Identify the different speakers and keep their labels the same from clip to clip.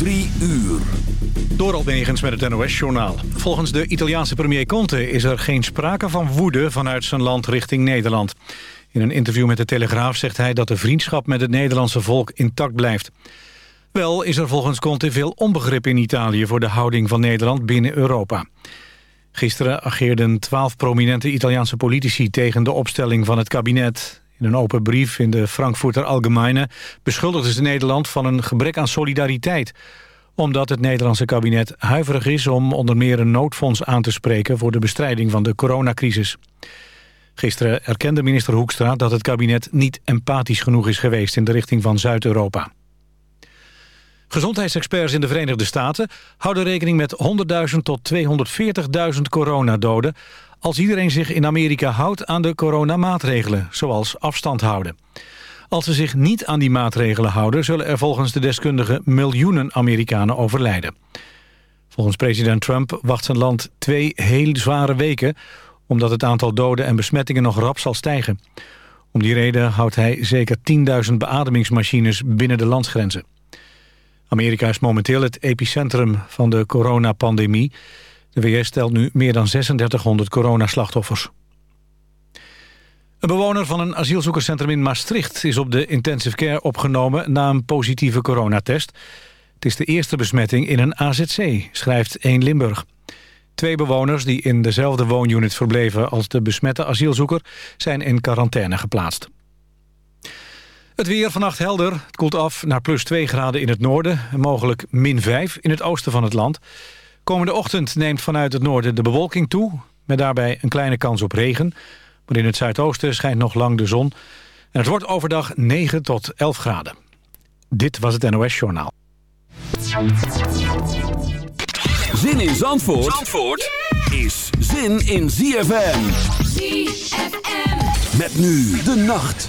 Speaker 1: Drie uur.
Speaker 2: Door met het NOS-journaal. Volgens de Italiaanse premier Conte is er geen sprake van woede vanuit zijn land richting Nederland. In een interview met de Telegraaf zegt hij dat de vriendschap met het Nederlandse volk intact blijft. Wel is er volgens Conte veel onbegrip in Italië voor de houding van Nederland binnen Europa. Gisteren ageerden twaalf prominente Italiaanse politici tegen de opstelling van het kabinet. In een open brief in de Frankfurter Allgemeine beschuldigde ze Nederland van een gebrek aan solidariteit. Omdat het Nederlandse kabinet huiverig is om onder meer een noodfonds aan te spreken voor de bestrijding van de coronacrisis. Gisteren erkende minister Hoekstra dat het kabinet niet empathisch genoeg is geweest in de richting van Zuid-Europa. Gezondheidsexperts in de Verenigde Staten houden rekening met 100.000 tot 240.000 coronadoden als iedereen zich in Amerika houdt aan de coronamaatregelen, zoals afstand houden. Als ze zich niet aan die maatregelen houden... zullen er volgens de deskundigen miljoenen Amerikanen overlijden. Volgens president Trump wacht zijn land twee heel zware weken... omdat het aantal doden en besmettingen nog rap zal stijgen. Om die reden houdt hij zeker 10.000 beademingsmachines binnen de landsgrenzen. Amerika is momenteel het epicentrum van de coronapandemie... De VS telt nu meer dan 3600 coronaslachtoffers. Een bewoner van een asielzoekerscentrum in Maastricht is op de intensive care opgenomen na een positieve coronatest. Het is de eerste besmetting in een AZC, schrijft 1 Limburg. Twee bewoners die in dezelfde woonunit verbleven als de besmette asielzoeker zijn in quarantaine geplaatst. Het weer vannacht helder. Het koelt af naar plus 2 graden in het noorden en mogelijk min 5 in het oosten van het land. Komende ochtend neemt vanuit het noorden de bewolking toe... met daarbij een kleine kans op regen. Maar in het zuidoosten schijnt nog lang de zon. En het wordt overdag 9 tot 11 graden. Dit was het NOS Journaal.
Speaker 1: Zin in Zandvoort, is zin in ZFM.
Speaker 3: ZFM.
Speaker 1: Met nu de nacht.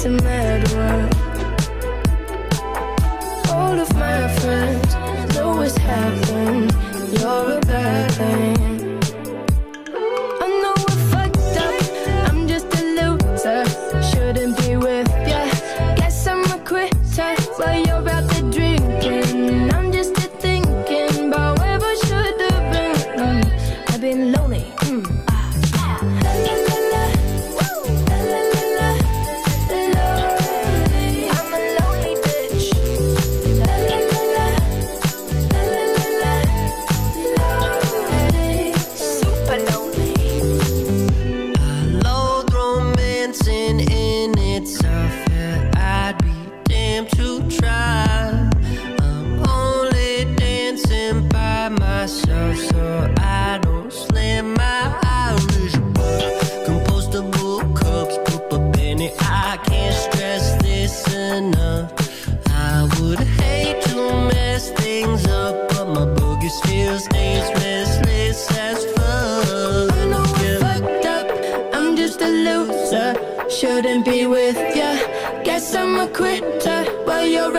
Speaker 4: It's a
Speaker 5: mad world. All of my friends know what's happening.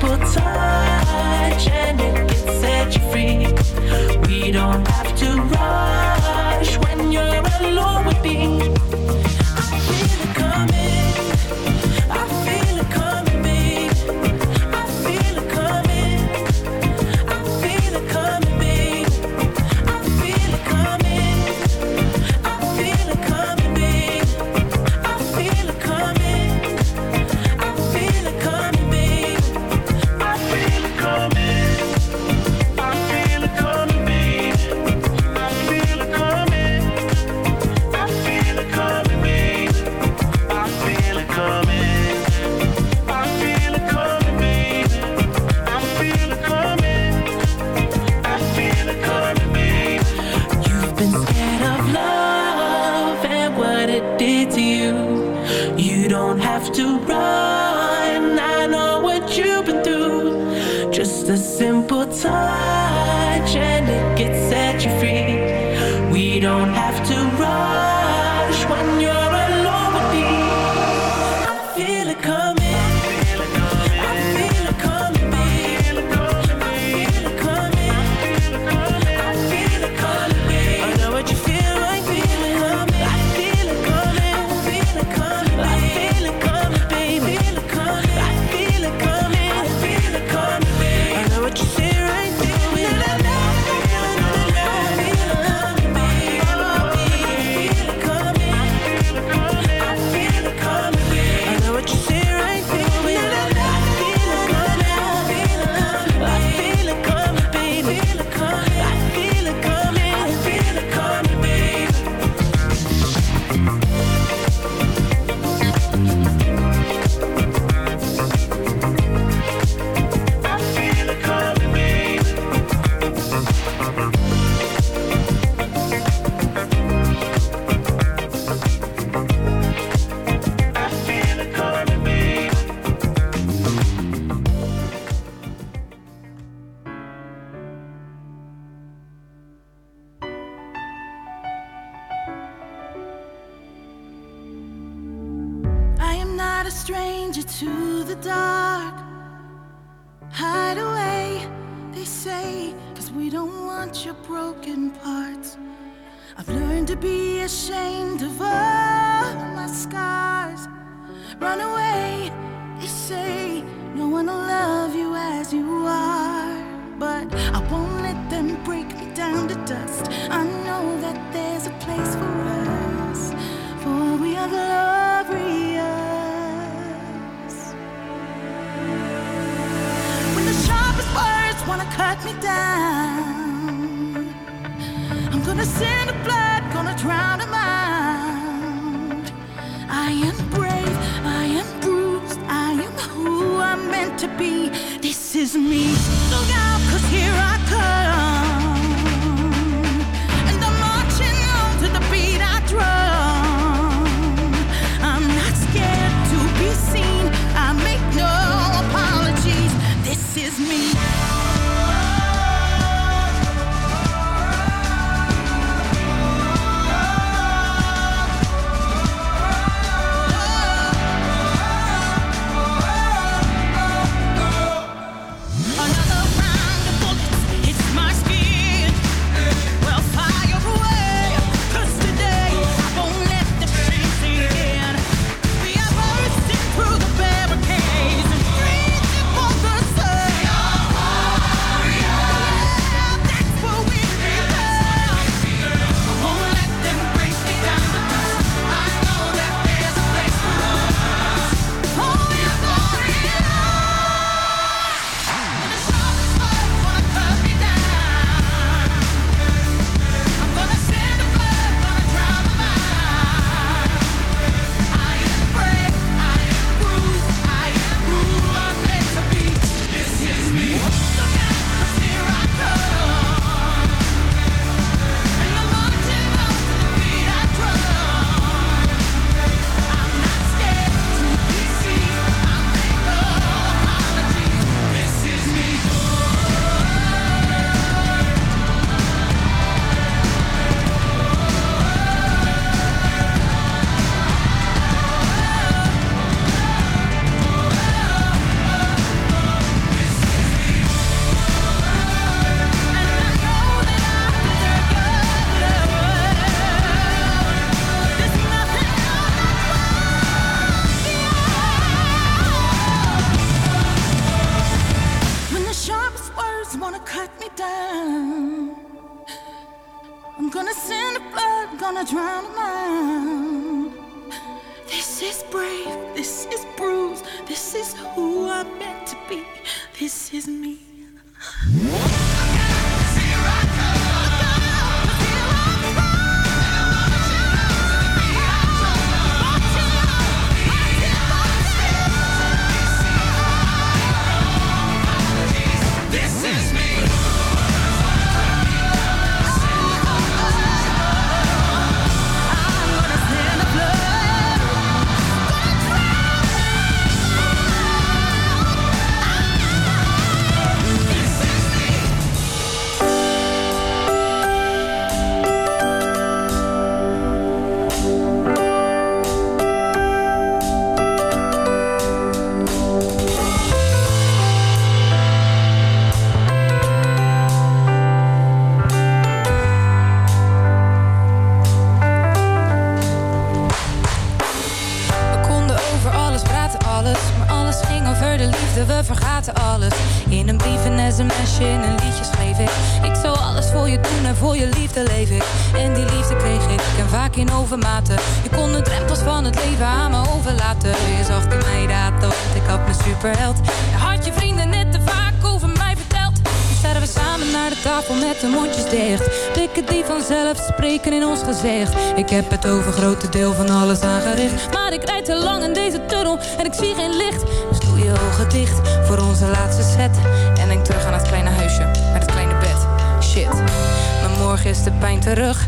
Speaker 6: simple touch and it
Speaker 7: zie geen licht. Dus doe je ogen dicht voor onze laatste set. En denk terug aan het kleine huisje, met het kleine bed. Shit. Maar morgen is de pijn terug.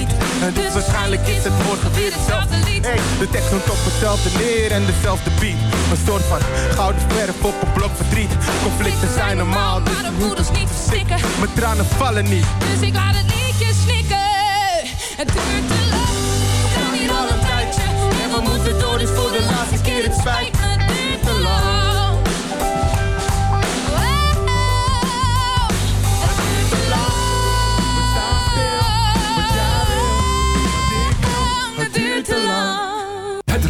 Speaker 8: en dus waarschijnlijk is het morgen weer hetzelfde lied De tekst noemt op hetzelfde leer en dezelfde beat Een soort van gouden verf op een blok verdriet Conflicten zijn normaal, dus
Speaker 7: maar de moeders niet verstikken
Speaker 8: Mijn tranen vallen niet,
Speaker 7: dus ik laat het liedje snikken Het duurt te lang, we gaan hier al een tijdje En we moeten door, dus voor de laatste keer het spijt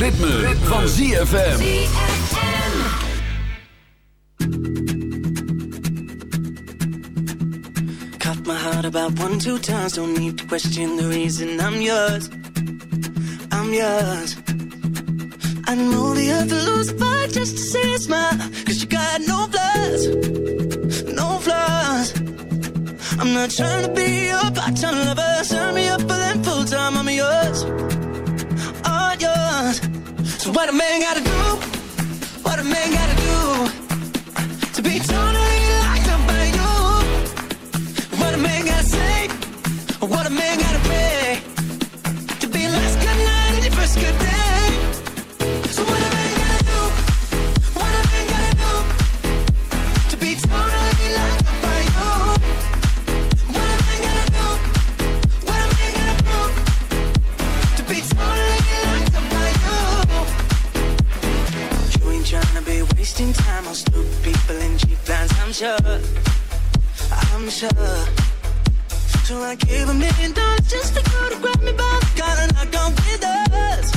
Speaker 7: het
Speaker 9: ritme, ritme. van ZFM.
Speaker 10: Cut my heart about one, two times. Don't need to question the reason I'm yours. I'm yours. I know the other lose a fight just to see a smile. Cause you got no flaws, no flaws. I'm not trying to be your part-time lover. Sign me up for them full-time, I'm yours not yours. So what a man gotta do? What a man gotta do to be totally liked up by you? What a man gotta say? sure, I'm sure. So I gave a million dollars just to go to grab me by the collar, knock on with us,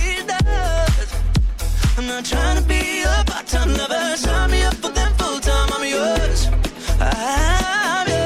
Speaker 10: with us. I'm not trying to be a part-time lover. Sign me up for them full-time. I'm yours. I'm yours.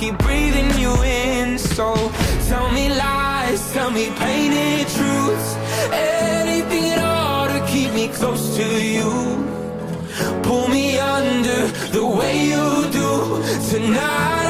Speaker 4: keep breathing you in. So tell me lies, tell me painted truths, anything at all to keep me close to you. Pull me under the way you do tonight.